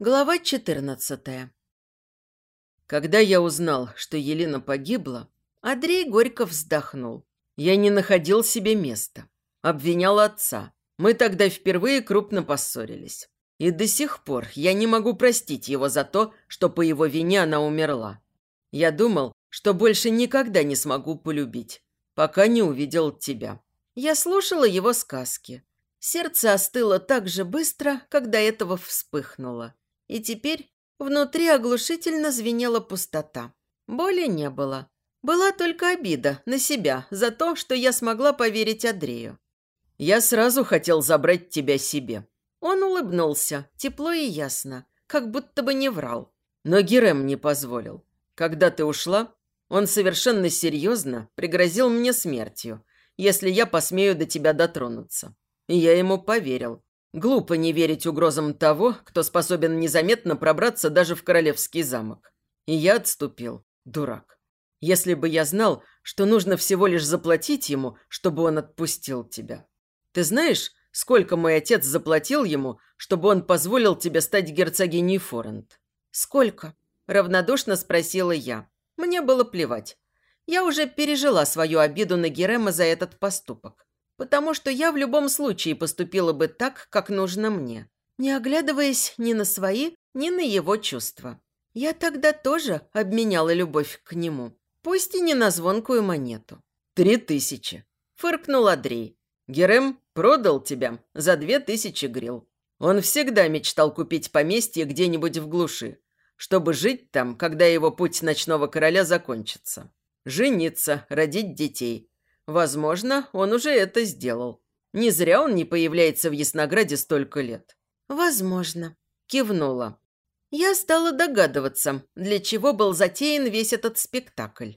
Глава 14 Когда я узнал, что Елена погибла, Андрей горько вздохнул. Я не находил себе места. Обвинял отца. Мы тогда впервые крупно поссорились. И до сих пор я не могу простить его за то, что по его вине она умерла. Я думал, что больше никогда не смогу полюбить, пока не увидел тебя. Я слушала его сказки. Сердце остыло так же быстро, когда этого вспыхнуло. И теперь внутри оглушительно звенела пустота. Боли не было. Была только обида на себя за то, что я смогла поверить Андрею. «Я сразу хотел забрать тебя себе». Он улыбнулся, тепло и ясно, как будто бы не врал. Но Герем не позволил. Когда ты ушла, он совершенно серьезно пригрозил мне смертью, если я посмею до тебя дотронуться. И я ему поверил. Глупо не верить угрозам того, кто способен незаметно пробраться даже в королевский замок. И я отступил. Дурак. Если бы я знал, что нужно всего лишь заплатить ему, чтобы он отпустил тебя. Ты знаешь, сколько мой отец заплатил ему, чтобы он позволил тебе стать герцогиней Форент? Сколько? Равнодушно спросила я. Мне было плевать. Я уже пережила свою обиду на Герема за этот поступок потому что я в любом случае поступила бы так, как нужно мне, не оглядываясь ни на свои, ни на его чувства. Я тогда тоже обменяла любовь к нему, пусть и не на звонкую монету. «Три тысячи», – фыркнул Андрей. «Герем продал тебя за две тысячи грил. Он всегда мечтал купить поместье где-нибудь в глуши, чтобы жить там, когда его путь ночного короля закончится. Жениться, родить детей – Возможно, он уже это сделал. Не зря он не появляется в Яснограде столько лет. Возможно. Кивнула. Я стала догадываться, для чего был затеян весь этот спектакль.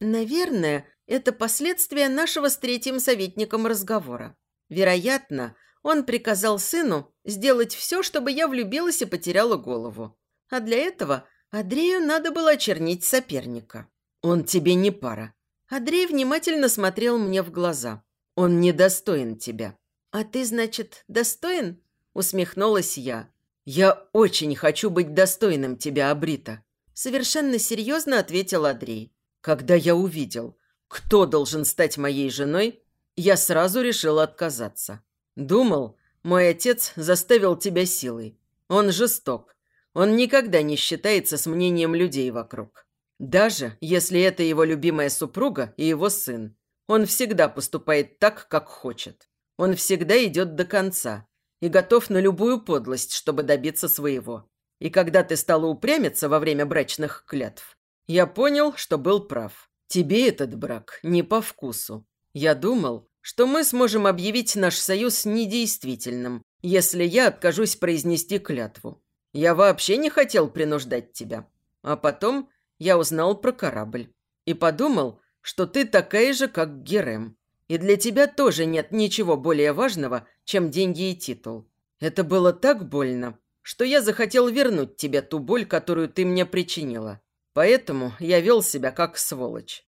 Наверное, это последствия нашего с третьим советником разговора. Вероятно, он приказал сыну сделать все, чтобы я влюбилась и потеряла голову. А для этого Андрею надо было очернить соперника. «Он тебе не пара», Андрей внимательно смотрел мне в глаза. «Он недостоин тебя». «А ты, значит, достоин?» Усмехнулась я. «Я очень хочу быть достойным тебя, Абрита», совершенно серьезно ответил Андрей. «Когда я увидел, кто должен стать моей женой, я сразу решил отказаться. Думал, мой отец заставил тебя силой. Он жесток. Он никогда не считается с мнением людей вокруг. Даже если это его любимая супруга и его сын. Он всегда поступает так, как хочет. Он всегда идет до конца и готов на любую подлость, чтобы добиться своего. И когда ты стала упрямиться во время брачных клятв, я понял, что был прав. Тебе этот брак не по вкусу. Я думал, что мы сможем объявить наш союз недействительным, если я откажусь произнести клятву. Я вообще не хотел принуждать тебя. А потом я узнал про корабль и подумал, что ты такая же, как Герем. И для тебя тоже нет ничего более важного, чем деньги и титул. Это было так больно, что я захотел вернуть тебе ту боль, которую ты мне причинила. Поэтому я вел себя как сволочь.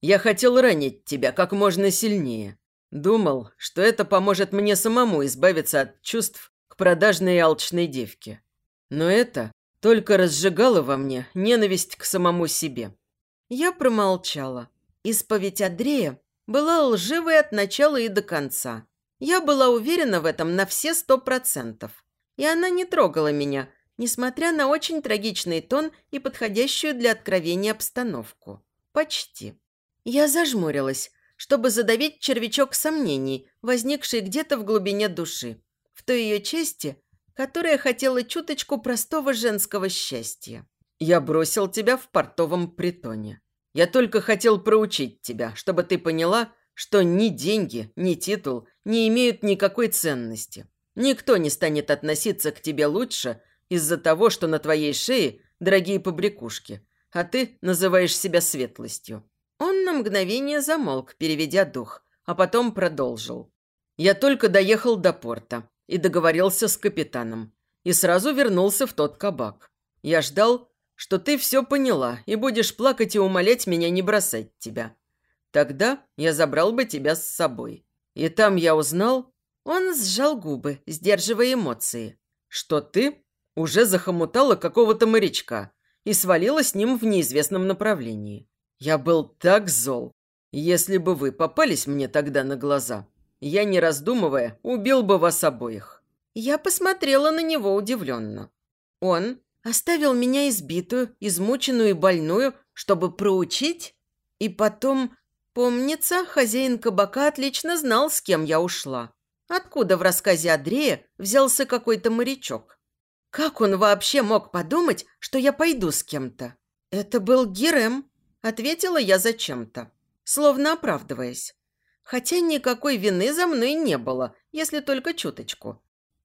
Я хотел ранить тебя как можно сильнее. Думал, что это поможет мне самому избавиться от чувств к продажной и алчной девке. Но это только разжигала во мне ненависть к самому себе. Я промолчала. Исповедь Андрея была лживой от начала и до конца. Я была уверена в этом на все сто процентов. И она не трогала меня, несмотря на очень трагичный тон и подходящую для откровения обстановку. Почти. Я зажмурилась, чтобы задавить червячок сомнений, возникший где-то в глубине души. В той ее чести, которая хотела чуточку простого женского счастья. «Я бросил тебя в портовом притоне. Я только хотел проучить тебя, чтобы ты поняла, что ни деньги, ни титул не имеют никакой ценности. Никто не станет относиться к тебе лучше из-за того, что на твоей шее дорогие побрякушки, а ты называешь себя светлостью». Он на мгновение замолк, переведя дух, а потом продолжил. «Я только доехал до порта и договорился с капитаном. И сразу вернулся в тот кабак. Я ждал, что ты все поняла и будешь плакать и умолять меня не бросать тебя. Тогда я забрал бы тебя с собой. И там я узнал...» Он сжал губы, сдерживая эмоции. «Что ты уже захомутала какого-то морячка и свалила с ним в неизвестном направлении. Я был так зол. Если бы вы попались мне тогда на глаза, я, не раздумывая, убил бы вас обоих». Я посмотрела на него удивленно. Он оставил меня избитую, измученную и больную, чтобы проучить? И потом, помнится, хозяин кабака отлично знал, с кем я ушла. Откуда в рассказе Андрея взялся какой-то морячок? Как он вообще мог подумать, что я пойду с кем-то? Это был Герем, ответила я зачем-то, словно оправдываясь. Хотя никакой вины за мной не было, если только чуточку.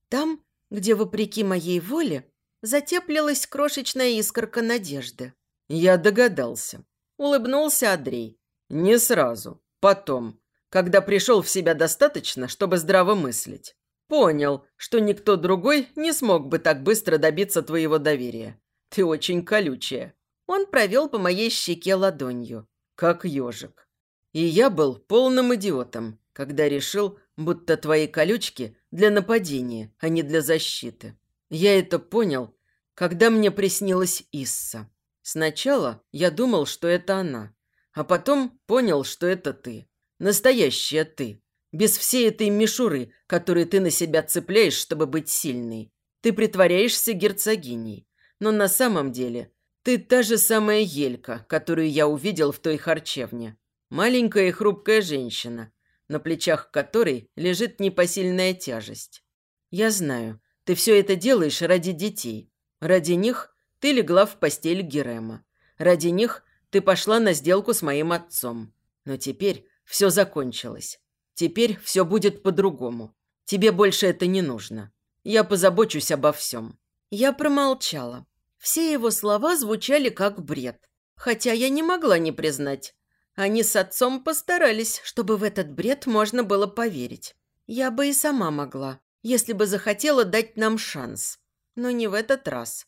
Там, где, вопреки моей воле, затеплилась крошечная искорка надежды. «Я догадался», – улыбнулся Андрей. «Не сразу. Потом, когда пришел в себя достаточно, чтобы здраво мыслить. Понял, что никто другой не смог бы так быстро добиться твоего доверия. Ты очень колючая». Он провел по моей щеке ладонью. «Как ежик. И я был полным идиотом, когда решил, будто твои колючки для нападения, а не для защиты. Я это понял, когда мне приснилась Исса. Сначала я думал, что это она, а потом понял, что это ты. Настоящая ты. Без всей этой мишуры, которую ты на себя цепляешь, чтобы быть сильной. Ты притворяешься герцогиней. Но на самом деле ты та же самая Елька, которую я увидел в той харчевне. Маленькая и хрупкая женщина, на плечах которой лежит непосильная тяжесть. Я знаю, ты все это делаешь ради детей. Ради них ты легла в постель Герема. Ради них ты пошла на сделку с моим отцом. Но теперь все закончилось. Теперь все будет по-другому. Тебе больше это не нужно. Я позабочусь обо всем». Я промолчала. Все его слова звучали как бред. Хотя я не могла не признать, они с отцом постарались, чтобы в этот бред можно было поверить. Я бы и сама могла, если бы захотела дать нам шанс. Но не в этот раз.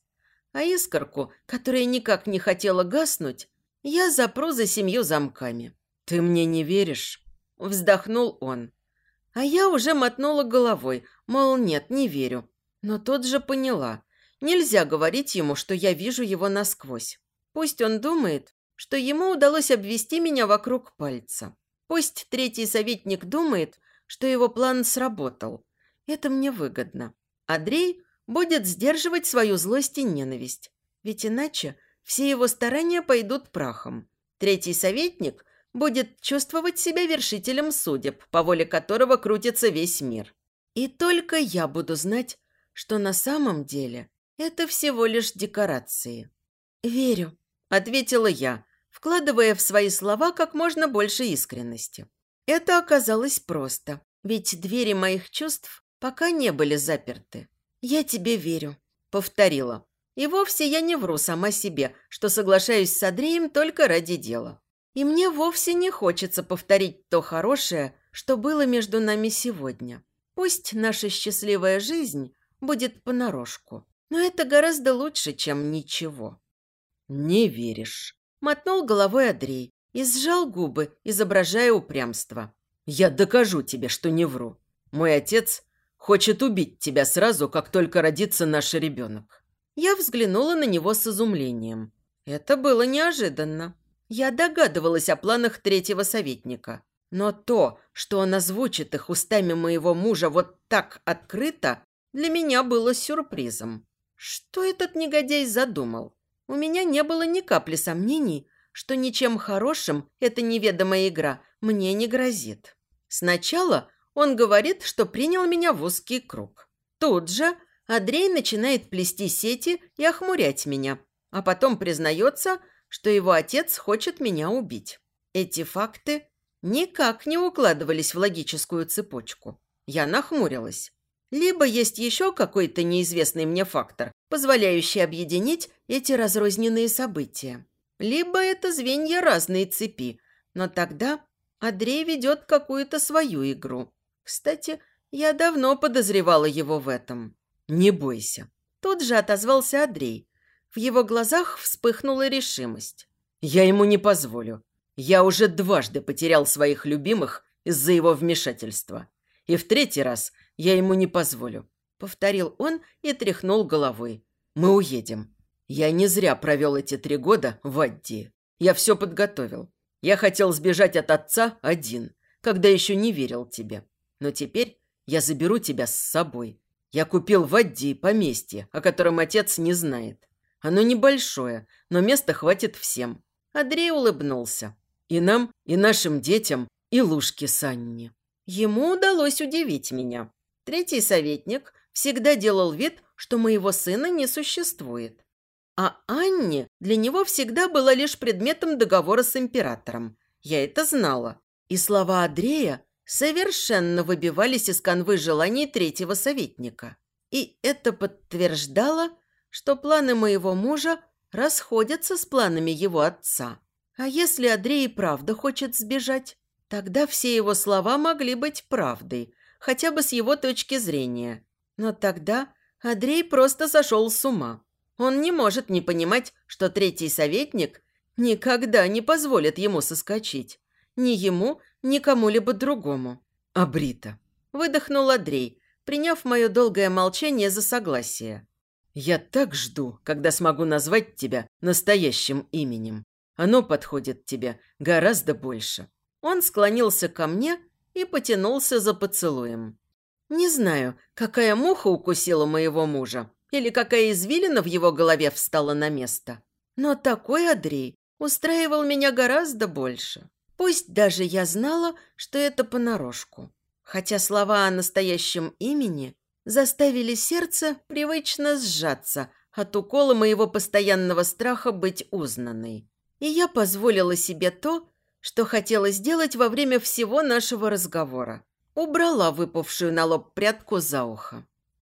А искорку, которая никак не хотела гаснуть, я запру за семью замками. «Ты мне не веришь?» – вздохнул он. А я уже мотнула головой, мол, нет, не верю. Но тут же поняла. Нельзя говорить ему, что я вижу его насквозь. Пусть он думает, что ему удалось обвести меня вокруг пальца. Пусть третий советник думает, что его план сработал. Это мне выгодно. Андрей будет сдерживать свою злость и ненависть. Ведь иначе все его старания пойдут прахом. Третий советник будет чувствовать себя вершителем судеб, по воле которого крутится весь мир. И только я буду знать, что на самом деле это всего лишь декорации. «Верю», – ответила я, вкладывая в свои слова как можно больше искренности. Это оказалось просто, ведь двери моих чувств пока не были заперты. «Я тебе верю», — повторила. И вовсе я не вру сама себе, что соглашаюсь с Андреем только ради дела. И мне вовсе не хочется повторить то хорошее, что было между нами сегодня. Пусть наша счастливая жизнь будет понарошку, но это гораздо лучше, чем ничего. «Не веришь», Мотнул головой Андрей и сжал губы, изображая упрямство. «Я докажу тебе, что не вру. Мой отец хочет убить тебя сразу, как только родится наш ребенок». Я взглянула на него с изумлением. Это было неожиданно. Я догадывалась о планах третьего советника. Но то, что он озвучит их устами моего мужа вот так открыто, для меня было сюрпризом. Что этот негодяй задумал? У меня не было ни капли сомнений, что ничем хорошим эта неведомая игра мне не грозит. Сначала он говорит, что принял меня в узкий круг. Тут же Андрей начинает плести сети и охмурять меня, а потом признается, что его отец хочет меня убить. Эти факты никак не укладывались в логическую цепочку. Я нахмурилась. Либо есть еще какой-то неизвестный мне фактор, позволяющий объединить эти разрозненные события. Либо это звенья разные цепи, но тогда Андрей ведет какую-то свою игру. Кстати, я давно подозревала его в этом. «Не бойся». Тут же отозвался Андрей. В его глазах вспыхнула решимость. «Я ему не позволю. Я уже дважды потерял своих любимых из-за его вмешательства. И в третий раз я ему не позволю», — повторил он и тряхнул головой. Мы уедем. Я не зря провел эти три года в Адди. Я все подготовил. Я хотел сбежать от отца один, когда еще не верил тебе. Но теперь я заберу тебя с собой. Я купил в Адди поместье, о котором отец не знает. Оно небольшое, но места хватит всем. Андрей улыбнулся. И нам, и нашим детям, и Лушке с. Ему удалось удивить меня. Третий советник всегда делал вид, что моего сына не существует. А Анне для него всегда была лишь предметом договора с императором. Я это знала. И слова Андрея совершенно выбивались из канвы желаний третьего советника. И это подтверждало, что планы моего мужа расходятся с планами его отца. А если Андрей и правда хочет сбежать, тогда все его слова могли быть правдой, хотя бы с его точки зрения. Но тогда Андрей просто сошел с ума. Он не может не понимать, что третий советник никогда не позволит ему соскочить. Ни ему, ни кому-либо другому. А Брита? Выдохнул Андрей, приняв мое долгое молчание за согласие. «Я так жду, когда смогу назвать тебя настоящим именем. Оно подходит тебе гораздо больше». Он склонился ко мне и потянулся за поцелуем. Не знаю, какая муха укусила моего мужа или какая извилина в его голове встала на место. Но такой Андрей устраивал меня гораздо больше. Пусть даже я знала, что это понарошку. Хотя слова о настоящем имени заставили сердце привычно сжаться от укола моего постоянного страха быть узнанной. И я позволила себе то, что хотела сделать во время всего нашего разговора. Убрала выпавшую на лоб прядку за ухо.